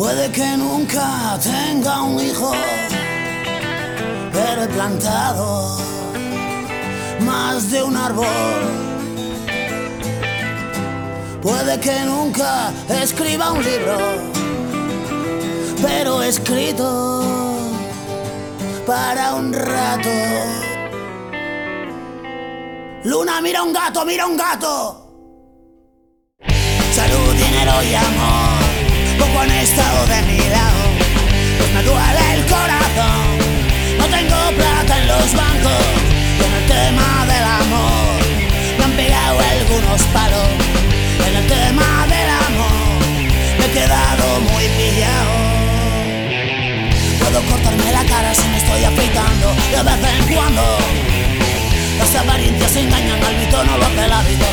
Puede que nunca tenga un hijo, pero he plantado más de un árbol. Puede que nunca escriba un libro, pero he escrito para un rato. Luna, mira un gato, mira un gato. Salud, dinero y amor, Puedo cortarme la cara si me estoy afeitando de vez en cuando. Las apariencias engañan al mito, no lo hace el hábito.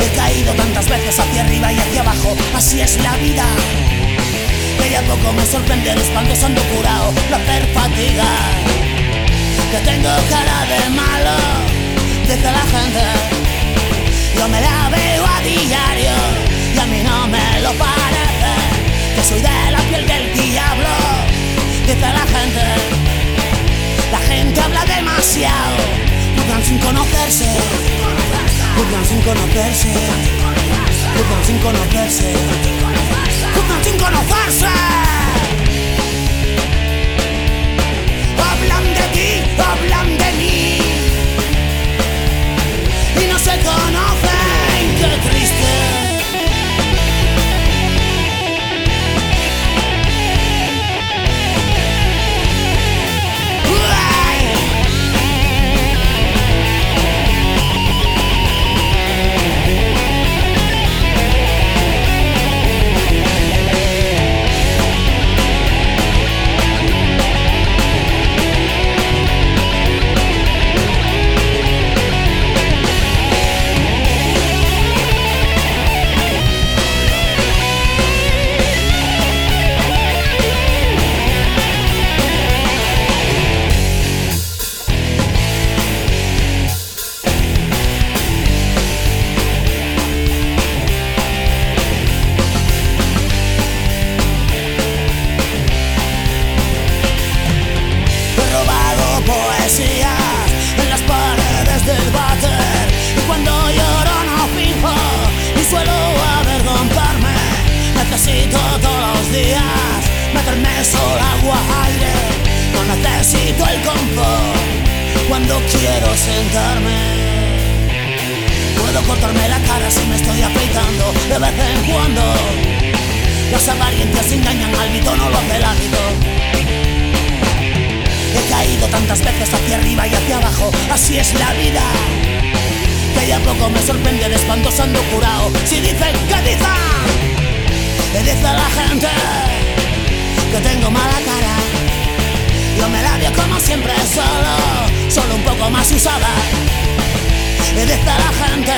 He caído tantas veces hacia arriba y hacia abajo, así es la vida. Que ya poco me sorprende el espanto estando curado, placer fatiga. Que tengo cara de malo, la piel del diablo, dice la gente. La gente habla demasiado, juzgan sin conocerse, juzgan sin conocerse, juzgan sin conocerse, juzgan sin conocerse. Los días meterme sol, agua, aire No necesito el confort cuando quiero sentarme Puedo cortarme la cara si me estoy afeitando de vez en cuando Las apariencias engañan al mito, no lo hace el hábito He caído tantas veces hacia arriba y hacia abajo, así es la vida. Que ya poco me sorprende el espanto curado. Si dicen que dicen, le dice a la gente que tengo mala cara. Yo me la veo como siempre solo, solo un poco más usada. Le dice a la gente